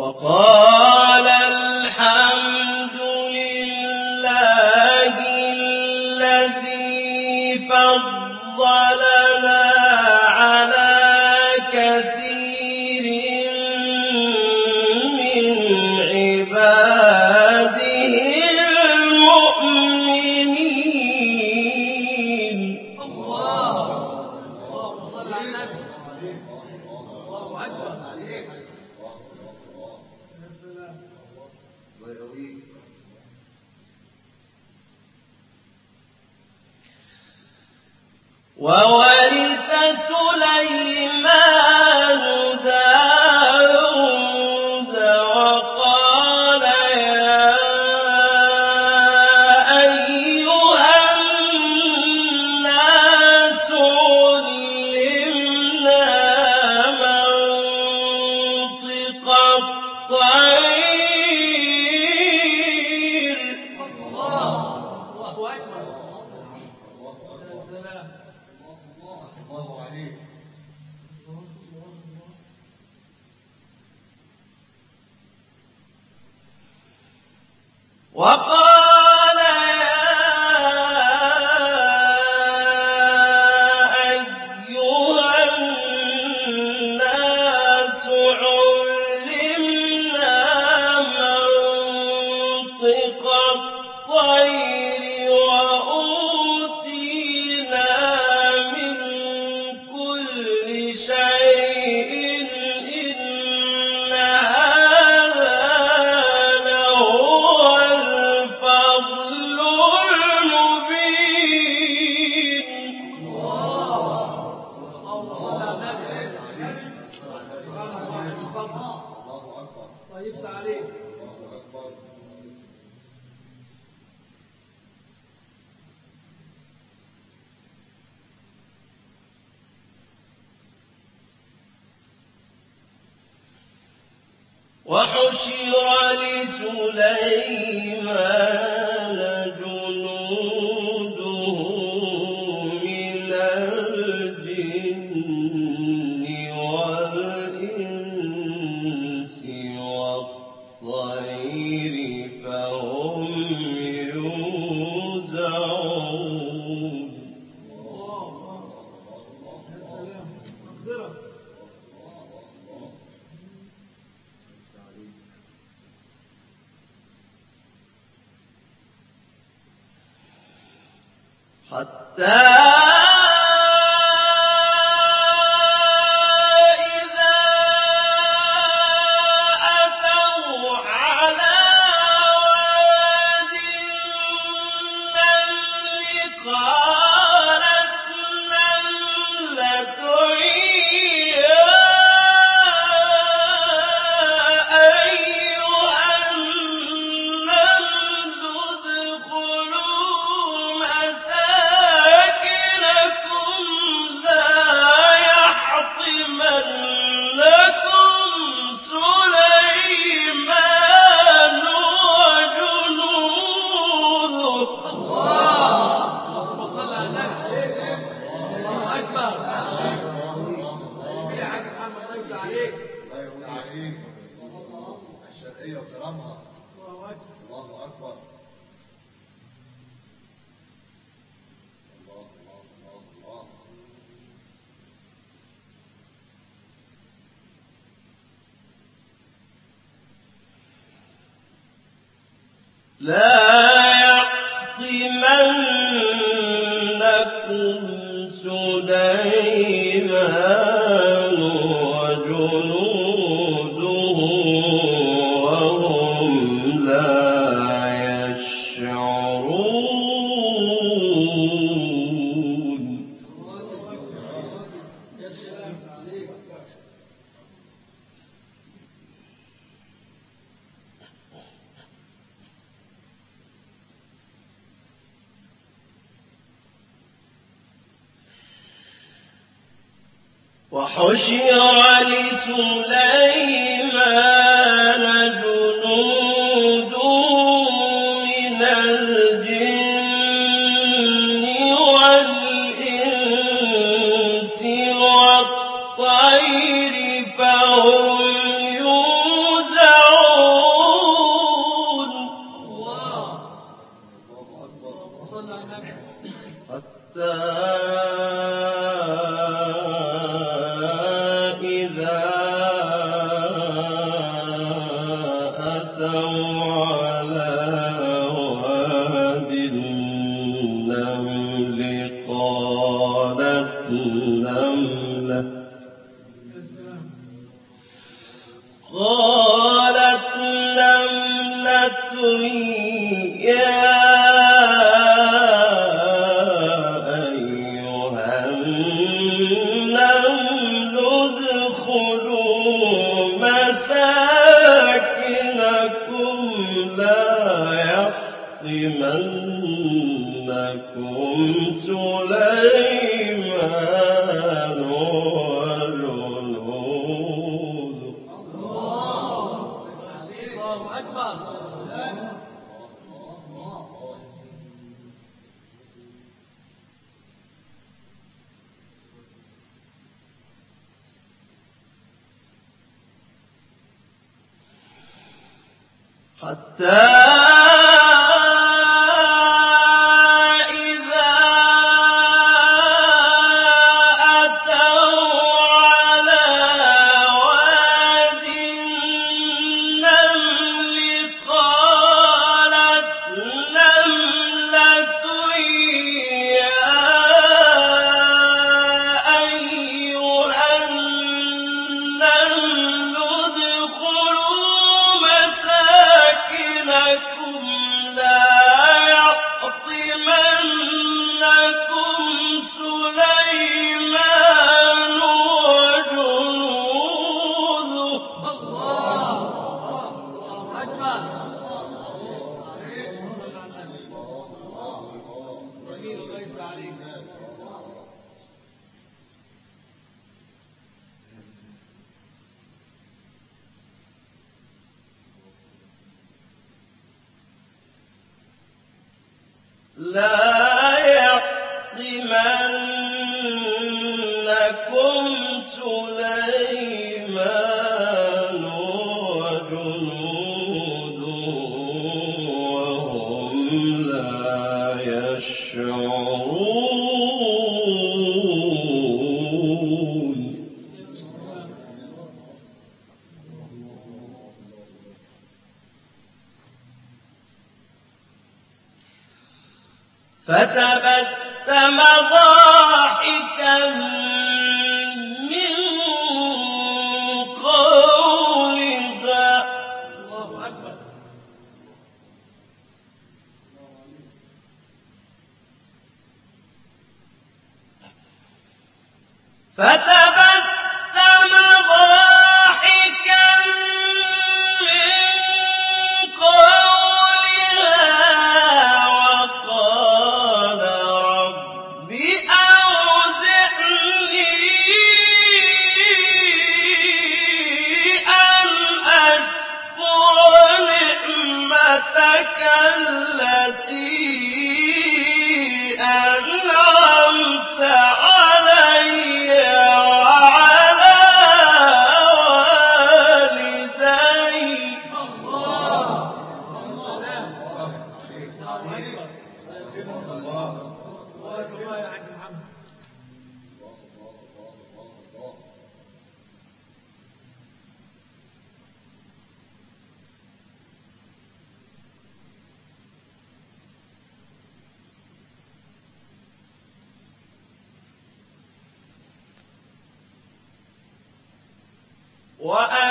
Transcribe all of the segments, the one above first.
وقال وحشر لسليمان. لا قالت نملة قالت love.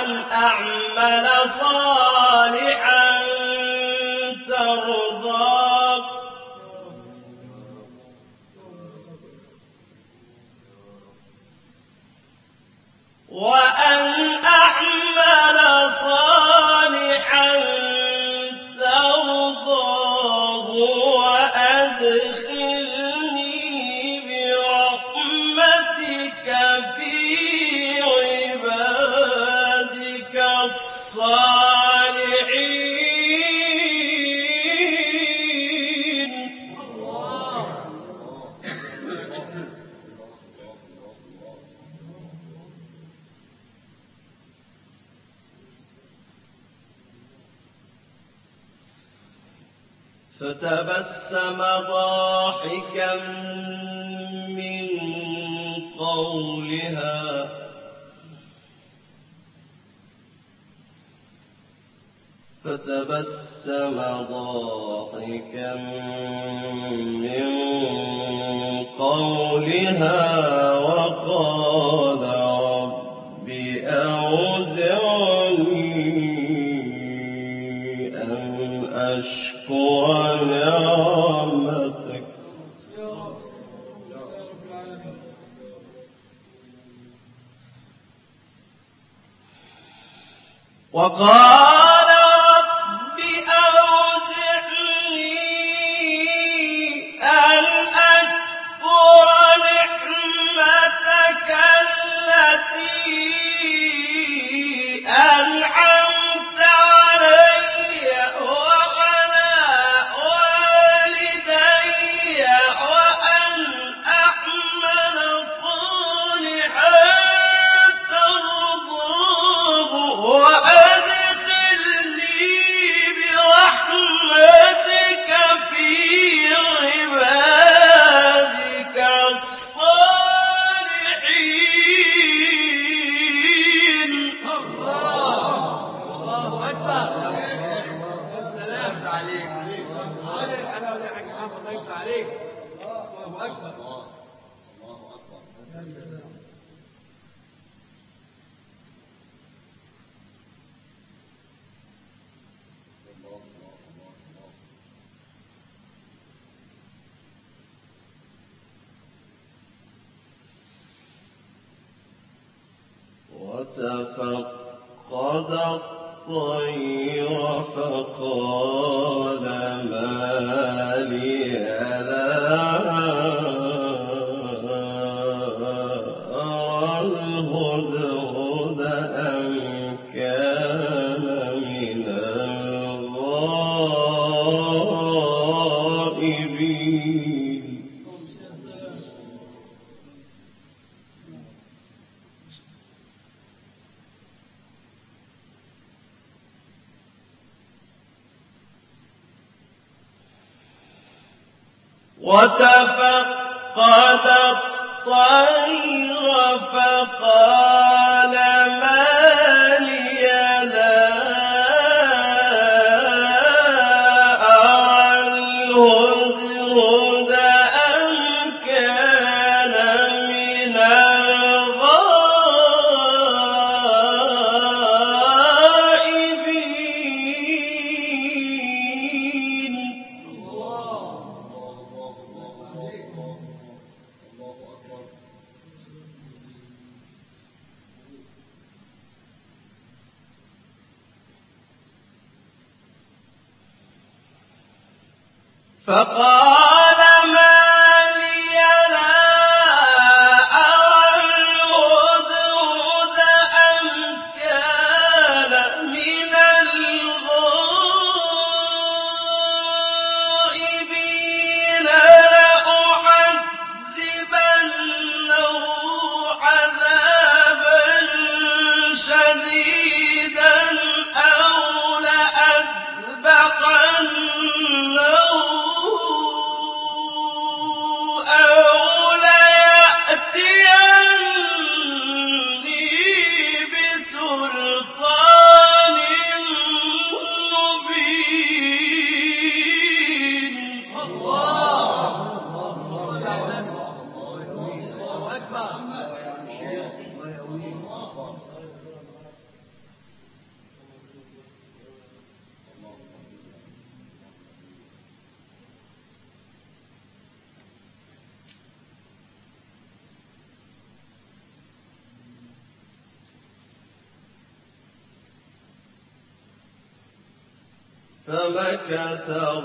أن أعمل صالحا أقسم ضاحكا من قولها. فتبسم ضاحكا من قولها وقال وقال Lord.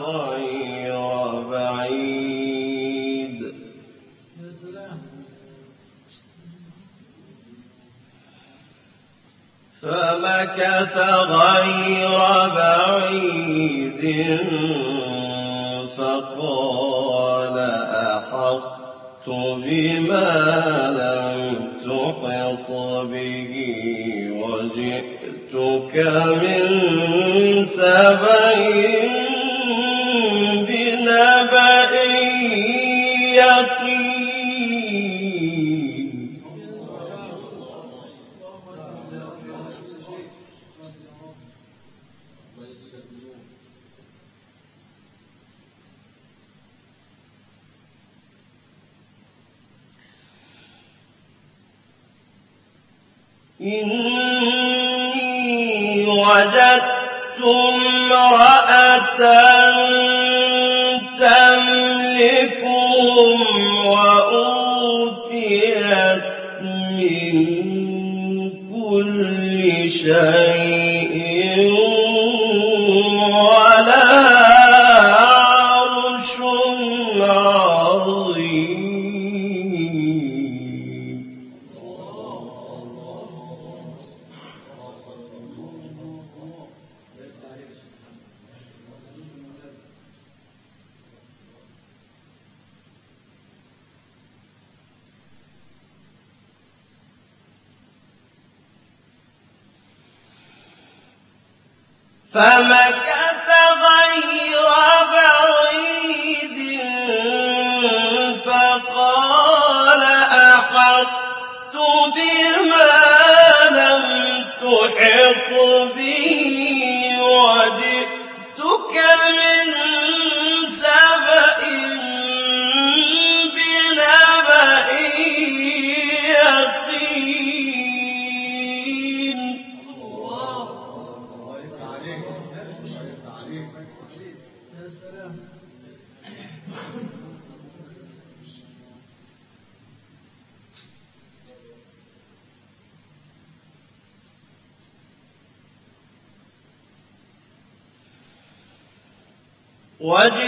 غير بعيد. فمكث غير بعيد فقال أحط بما لم تحط به وجئت جئتك من سبأ شيء وجئتك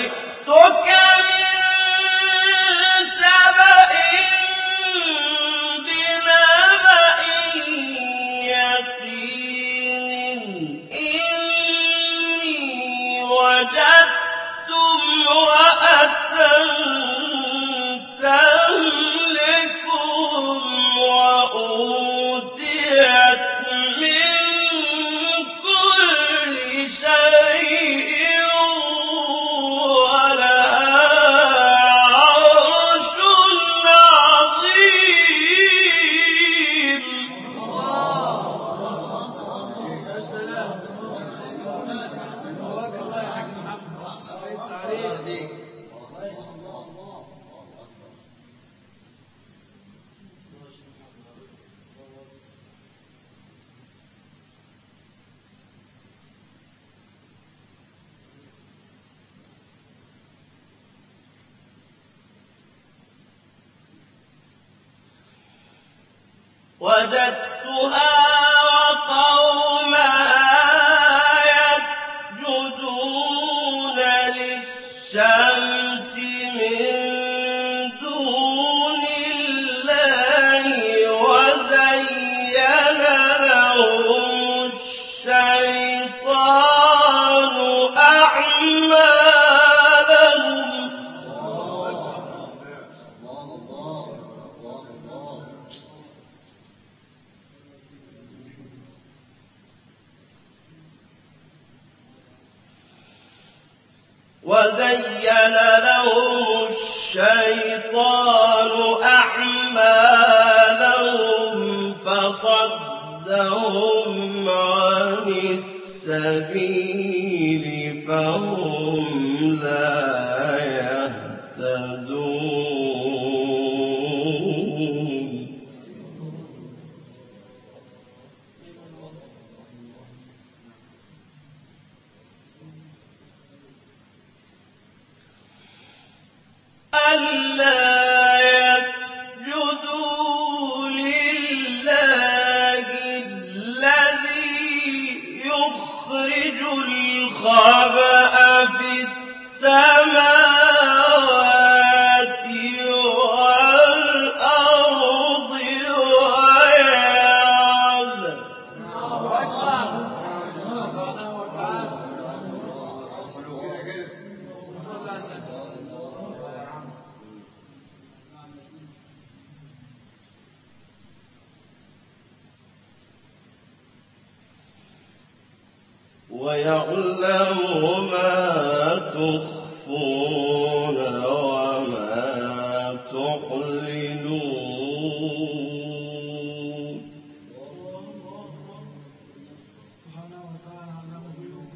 سبحانه وتعالى على غيوب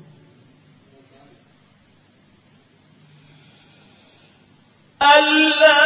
ألا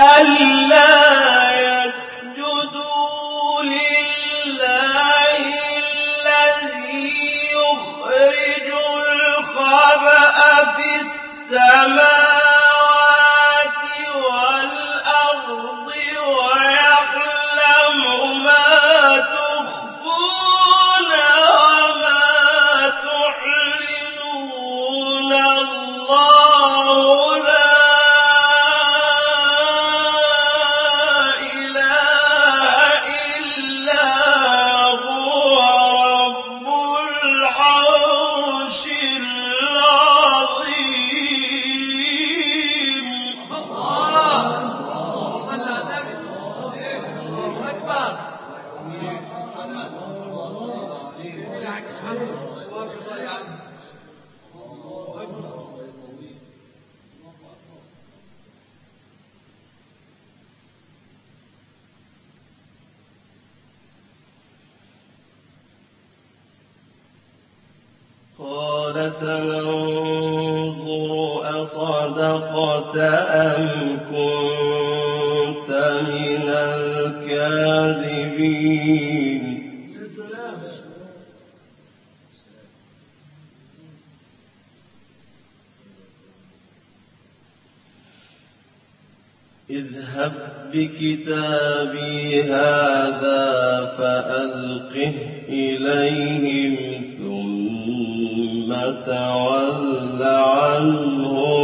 ألا يسجدوا لله الذي يخرج الخبأ في السماء بكتابي هذا فألقه إليهم ثم تول عنهم.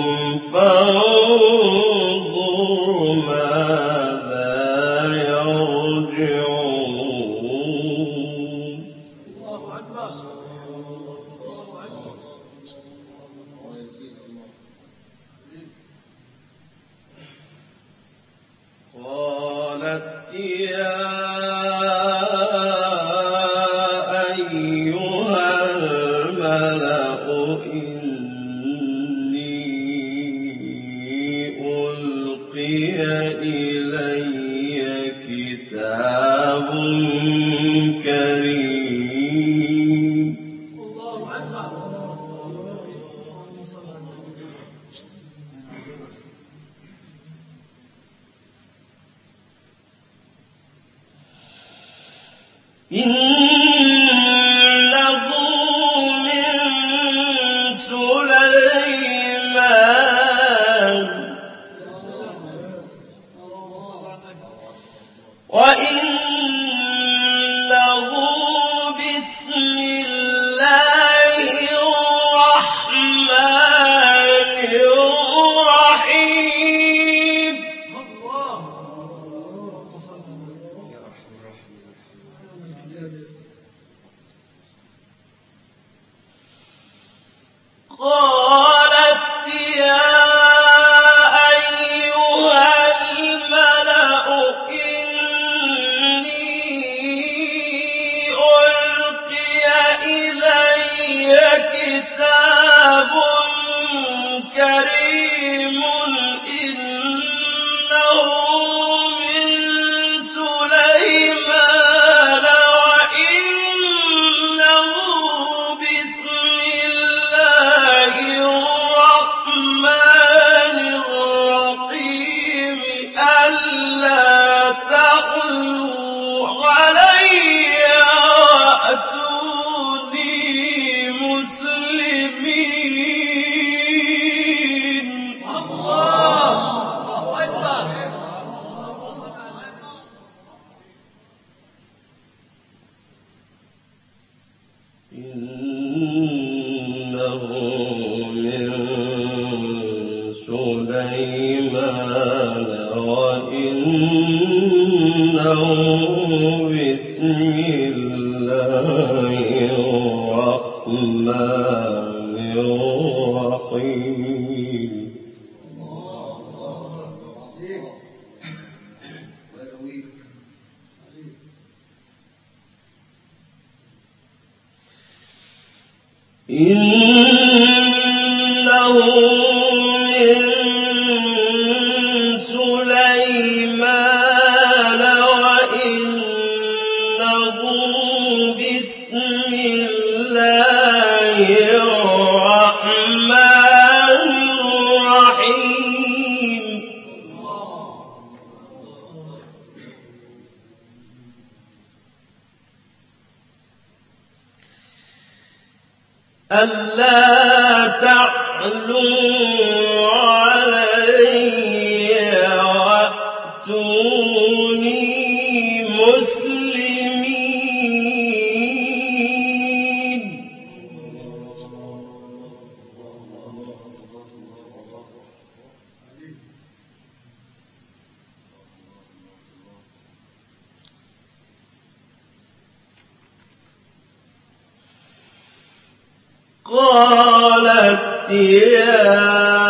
قالت يا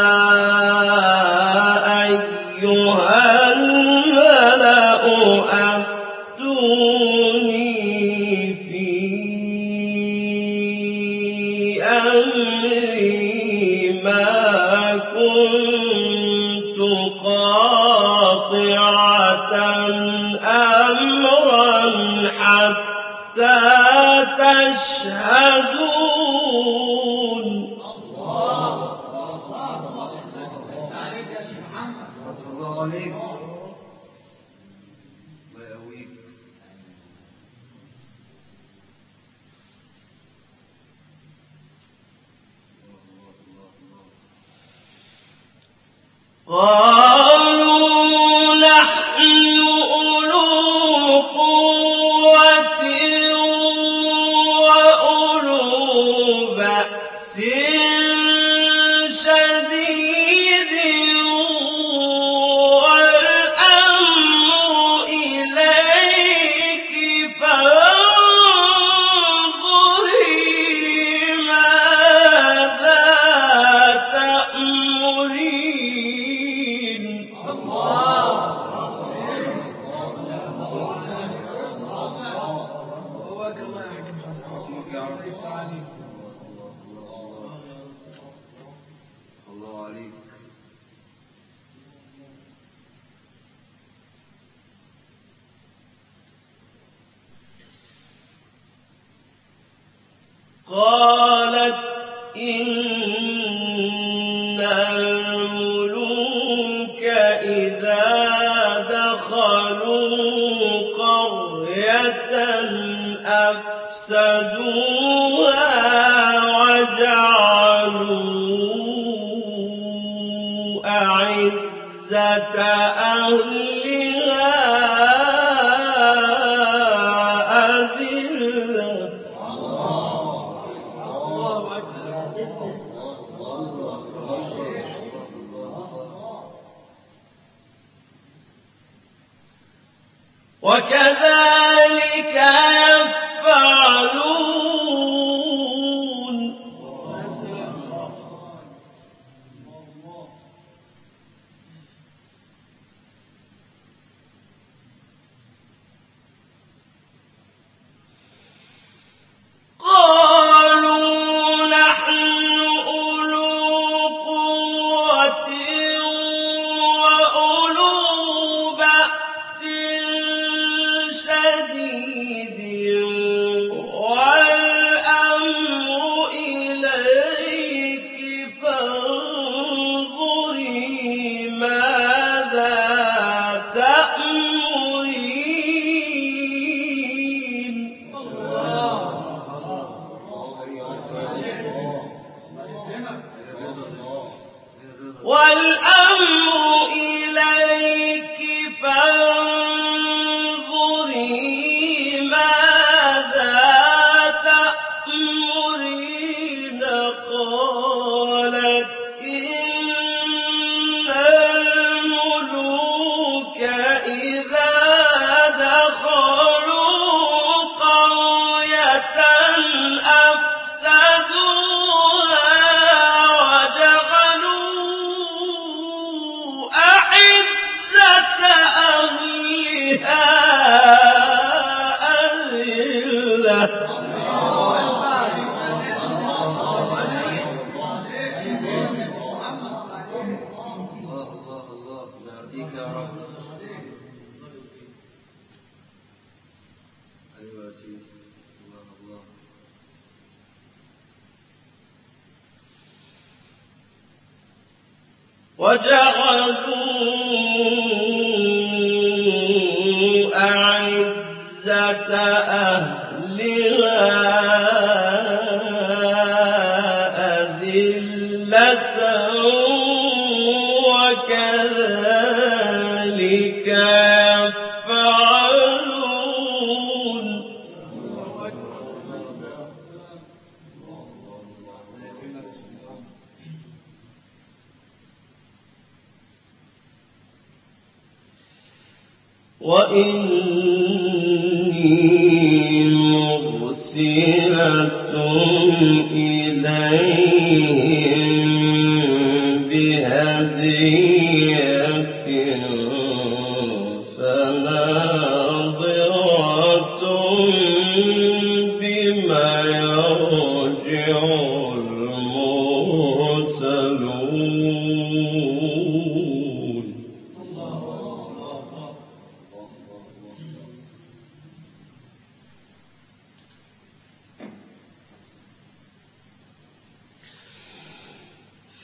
إن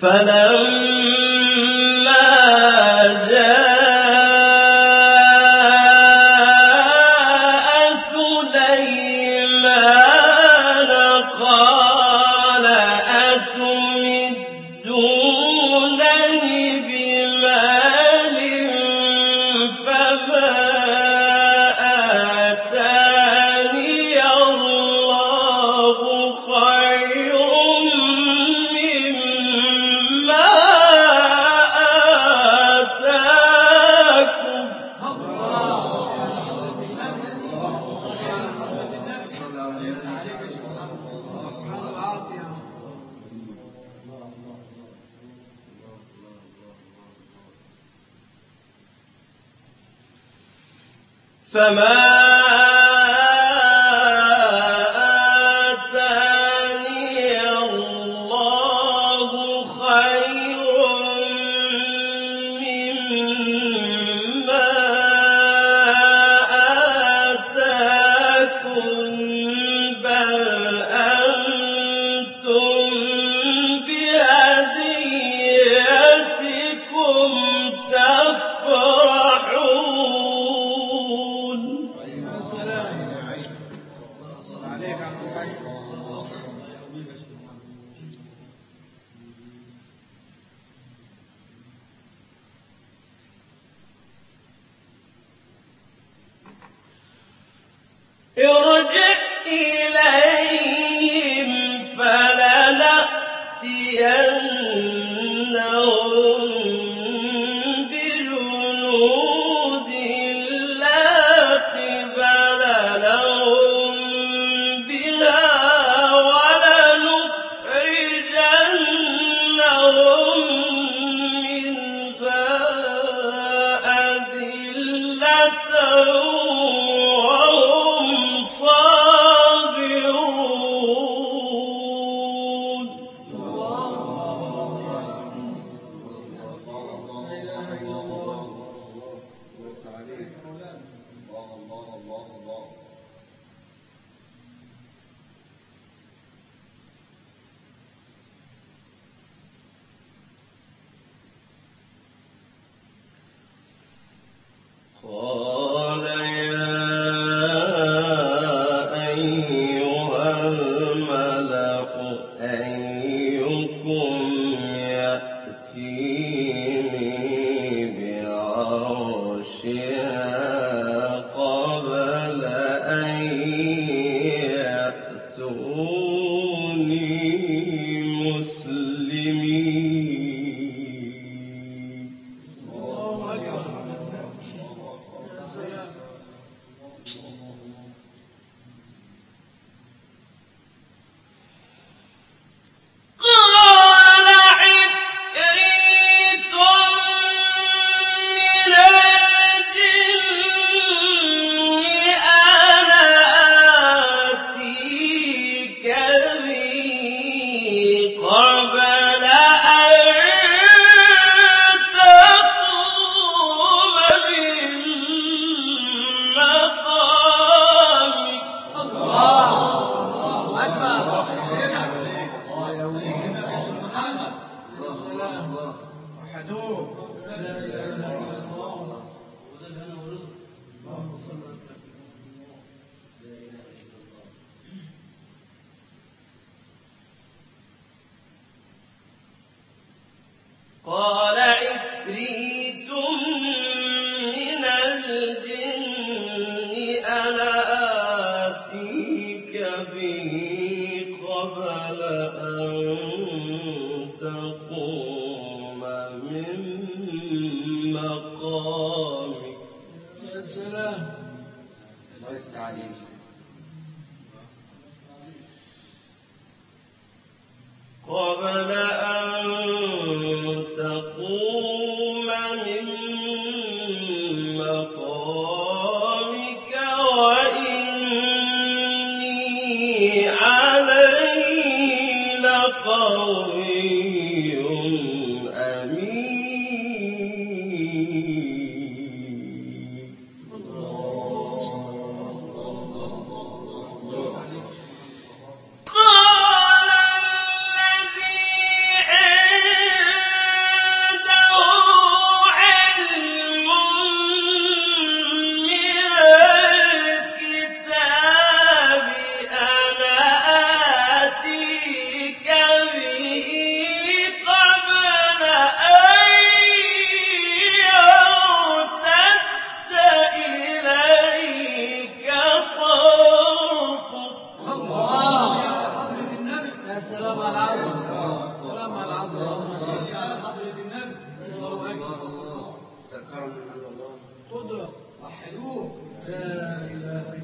فلما على حضرة النبي الله. أكبر تذكروا من الله قدرة. وحلوه لا إله إلا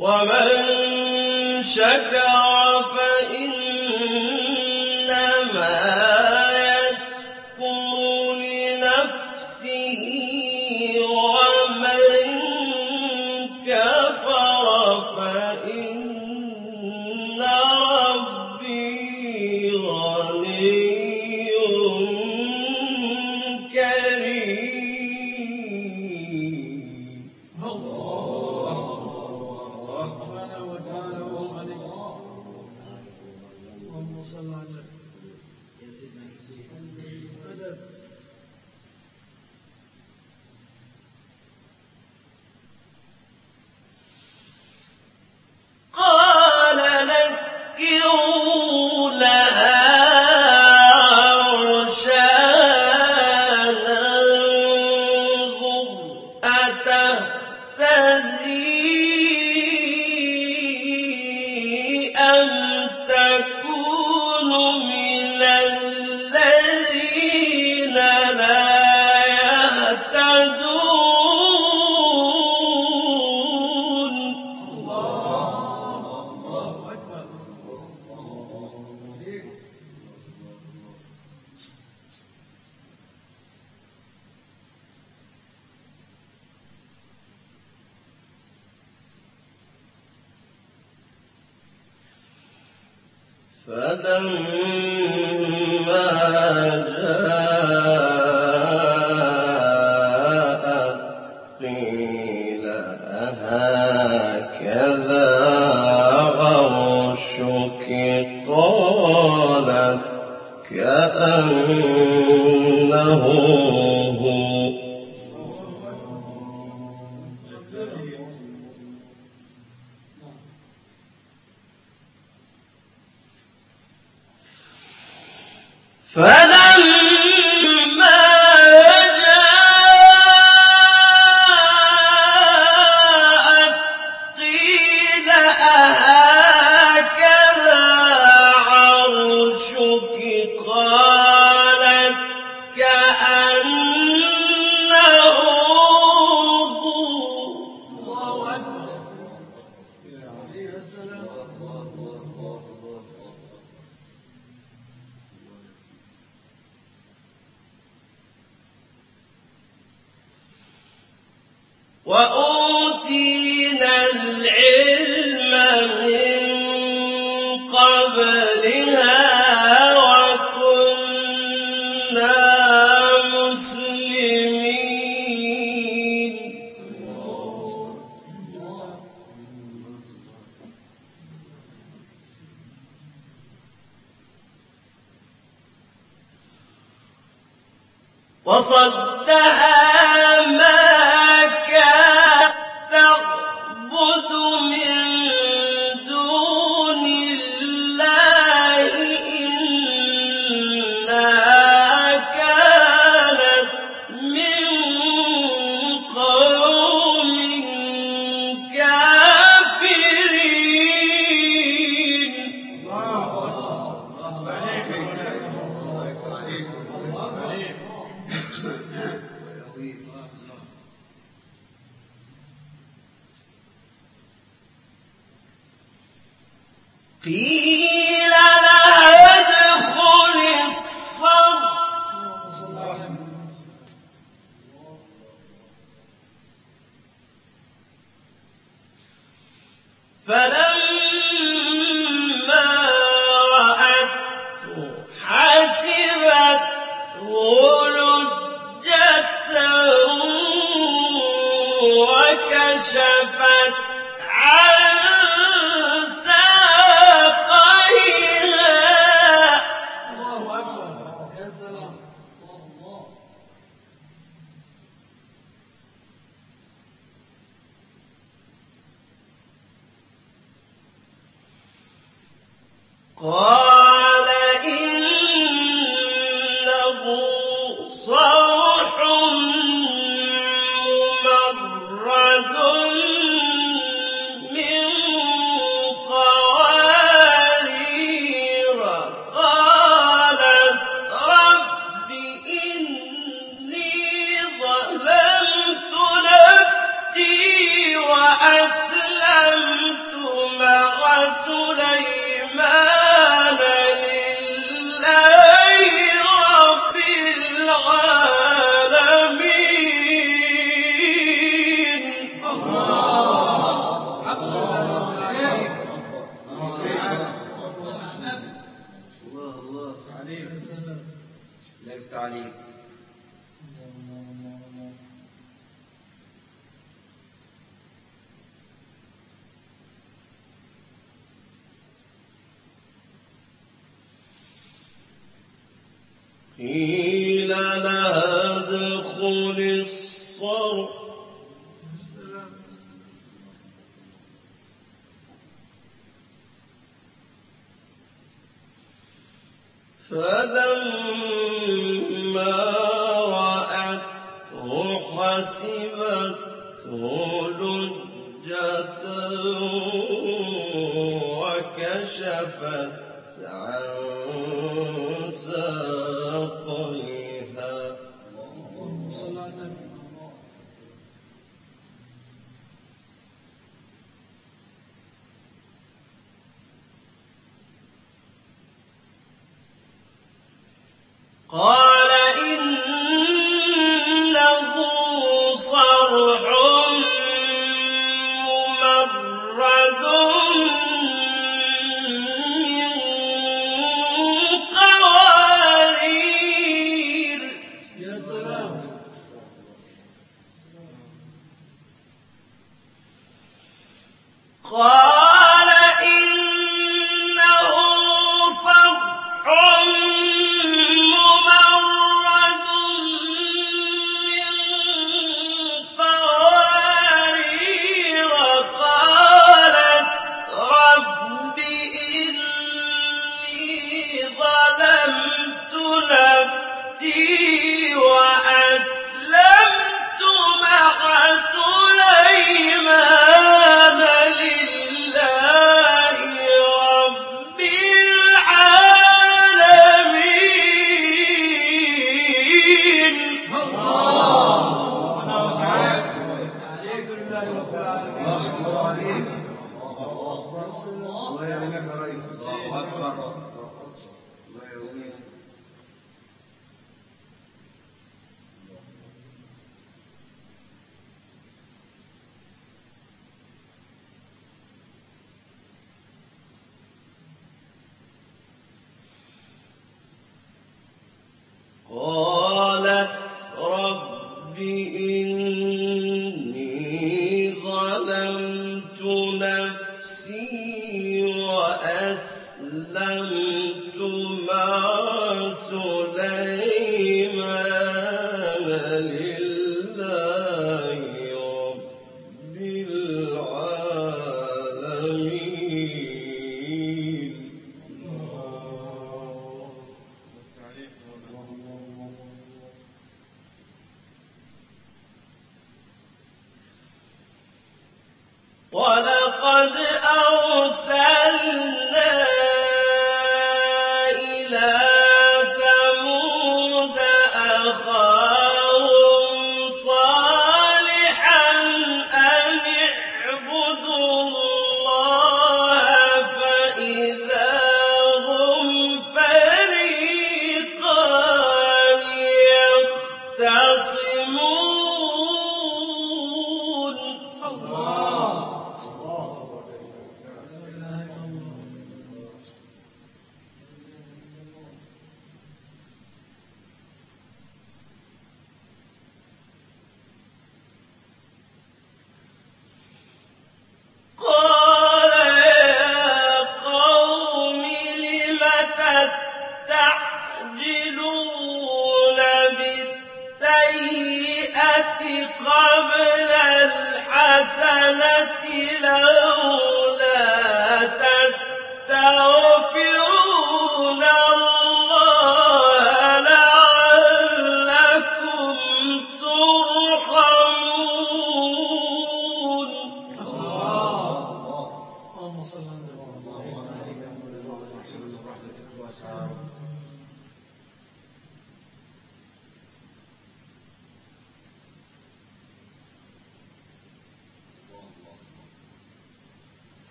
ومن شكر فإن كأنه قيل قيل لها ادخل الصرح.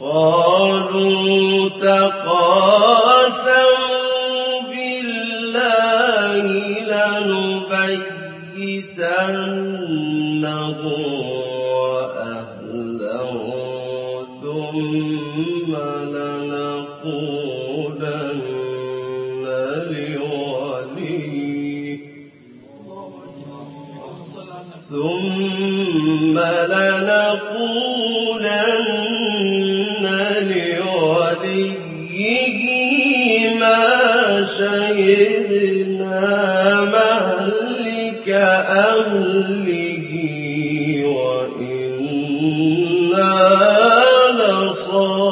قالوا تقاسموا أهله وإنا لصادقون.